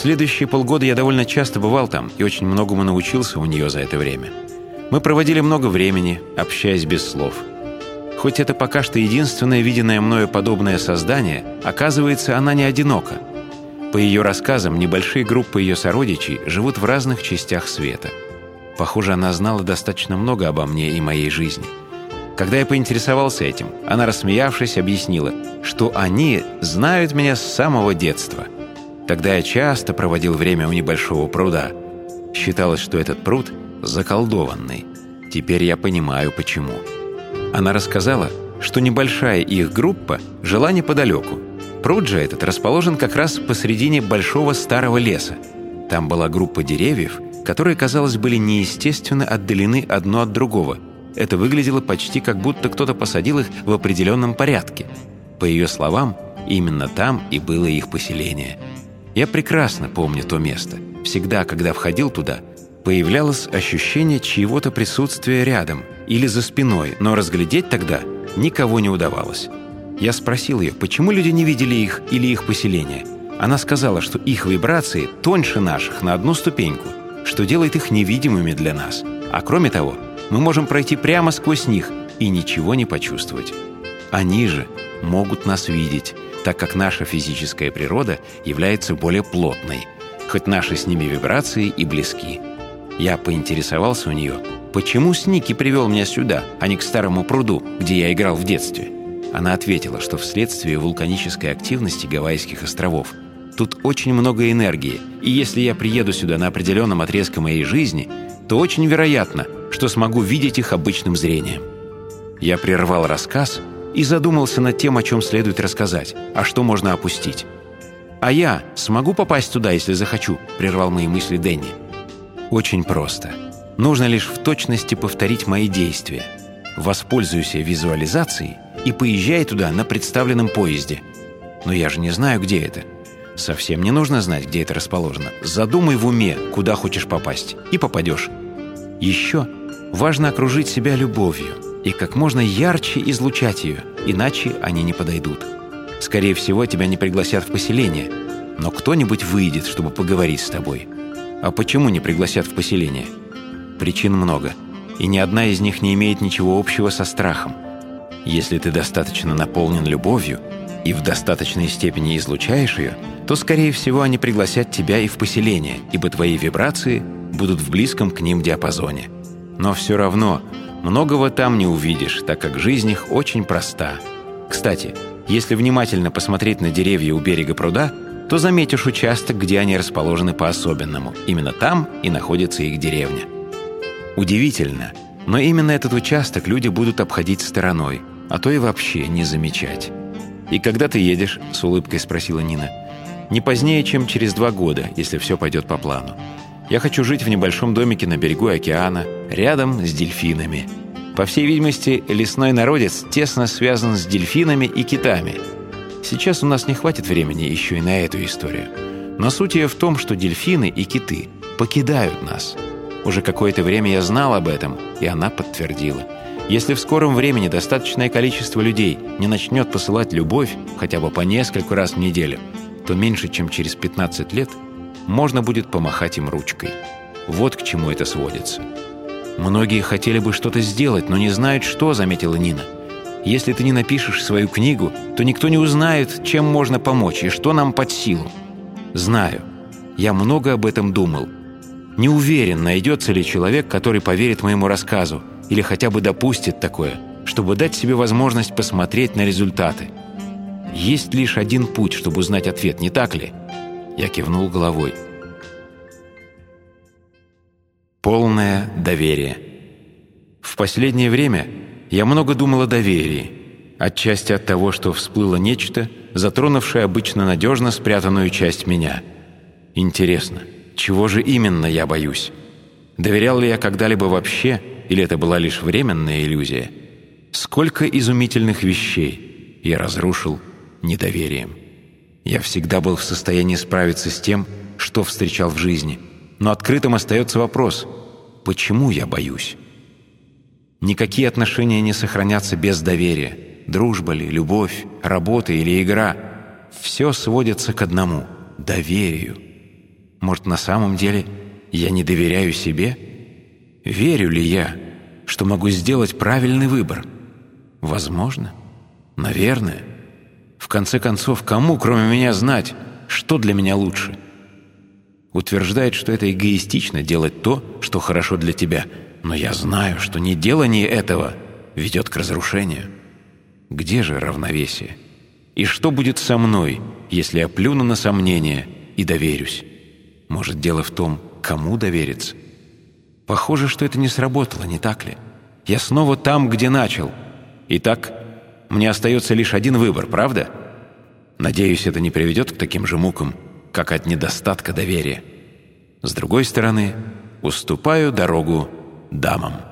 Следующие полгода я довольно часто бывал там и очень многому научился у нее за это время. Мы проводили много времени, общаясь без слов. Хоть это пока что единственное виденное мною подобное создание, оказывается, она не одинока. По ее рассказам, небольшие группы ее сородичей живут в разных частях света. Похоже, она знала достаточно много обо мне и моей жизни. Когда я поинтересовался этим, она, рассмеявшись, объяснила, что они знают меня с самого детства – Тогда я часто проводил время у небольшого пруда. Считалось, что этот пруд заколдованный. Теперь я понимаю, почему. Она рассказала, что небольшая их группа жила неподалеку. Пруд же этот расположен как раз посредине большого старого леса. Там была группа деревьев, которые, казалось, были неестественно отдалены одно от другого. Это выглядело почти как будто кто-то посадил их в определенном порядке. По ее словам, именно там и было их поселение – я прекрасно помню то место. Всегда, когда входил туда, появлялось ощущение чьего-то присутствия рядом или за спиной, но разглядеть тогда никого не удавалось. Я спросил ее, почему люди не видели их или их поселение. Она сказала, что их вибрации тоньше наших на одну ступеньку, что делает их невидимыми для нас. А кроме того, мы можем пройти прямо сквозь них и ничего не почувствовать. Они же могут нас видеть, так как наша физическая природа является более плотной, хоть наши с ними вибрации и близки. Я поинтересовался у нее, почему Сники привел меня сюда, а не к старому пруду, где я играл в детстве. Она ответила, что вследствие вулканической активности Гавайских островов тут очень много энергии, и если я приеду сюда на определенном отрезке моей жизни, то очень вероятно, что смогу видеть их обычным зрением. Я прервал рассказ и задумался над тем, о чем следует рассказать, а что можно опустить. «А я смогу попасть туда, если захочу?» – прервал мои мысли Дэнни. «Очень просто. Нужно лишь в точности повторить мои действия. Воспользуйся визуализацией и поезжай туда на представленном поезде. Но я же не знаю, где это. Совсем не нужно знать, где это расположено. Задумай в уме, куда хочешь попасть, и попадешь. Еще важно окружить себя любовью – и как можно ярче излучать ее, иначе они не подойдут. Скорее всего, тебя не пригласят в поселение, но кто-нибудь выйдет, чтобы поговорить с тобой. А почему не пригласят в поселение? Причин много, и ни одна из них не имеет ничего общего со страхом. Если ты достаточно наполнен любовью и в достаточной степени излучаешь ее, то, скорее всего, они пригласят тебя и в поселение, ибо твои вибрации будут в близком к ним диапазоне. Но все равно Многого там не увидишь, так как жизнь их очень проста. Кстати, если внимательно посмотреть на деревья у берега пруда, то заметишь участок, где они расположены по-особенному. Именно там и находится их деревня. Удивительно, но именно этот участок люди будут обходить стороной, а то и вообще не замечать. «И когда ты едешь?» – с улыбкой спросила Нина. «Не позднее, чем через два года, если все пойдет по плану. Я хочу жить в небольшом домике на берегу океана, рядом с дельфинами. По всей видимости, лесной народец тесно связан с дельфинами и китами. Сейчас у нас не хватит времени еще и на эту историю. Но суть ее в том, что дельфины и киты покидают нас. Уже какое-то время я знал об этом, и она подтвердила. Если в скором времени достаточное количество людей не начнет посылать любовь хотя бы по нескольку раз в неделю, то меньше чем через 15 лет – можно будет помахать им ручкой. Вот к чему это сводится. «Многие хотели бы что-то сделать, но не знают, что», — заметила Нина. «Если ты не напишешь свою книгу, то никто не узнает, чем можно помочь и что нам под силу». «Знаю. Я много об этом думал. Не уверен, найдется ли человек, который поверит моему рассказу или хотя бы допустит такое, чтобы дать себе возможность посмотреть на результаты. Есть лишь один путь, чтобы узнать ответ, не так ли?» Я кивнул головой. Полное доверие. В последнее время я много думал о доверии. Отчасти от того, что всплыло нечто, затронувшее обычно надежно спрятанную часть меня. Интересно, чего же именно я боюсь? Доверял ли я когда-либо вообще, или это была лишь временная иллюзия? Сколько изумительных вещей я разрушил недоверием. Я всегда был в состоянии справиться с тем, что встречал в жизни. Но открытым остается вопрос, почему я боюсь? Никакие отношения не сохранятся без доверия. Дружба ли, любовь, работа или игра – все сводится к одному – доверию. Может, на самом деле я не доверяю себе? Верю ли я, что могу сделать правильный выбор? Возможно. Наверное. В конце концов, кому, кроме меня, знать, что для меня лучше? Утверждает, что это эгоистично делать то, что хорошо для тебя. Но я знаю, что не делание этого ведет к разрушению. Где же равновесие? И что будет со мной, если я плюну на сомнения и доверюсь? Может, дело в том, кому довериться? Похоже, что это не сработало, не так ли? Я снова там, где начал. Итак, мне остается лишь один выбор, правда? Надеюсь, это не приведет к таким же мукам, как от недостатка доверия. С другой стороны, уступаю дорогу дамам.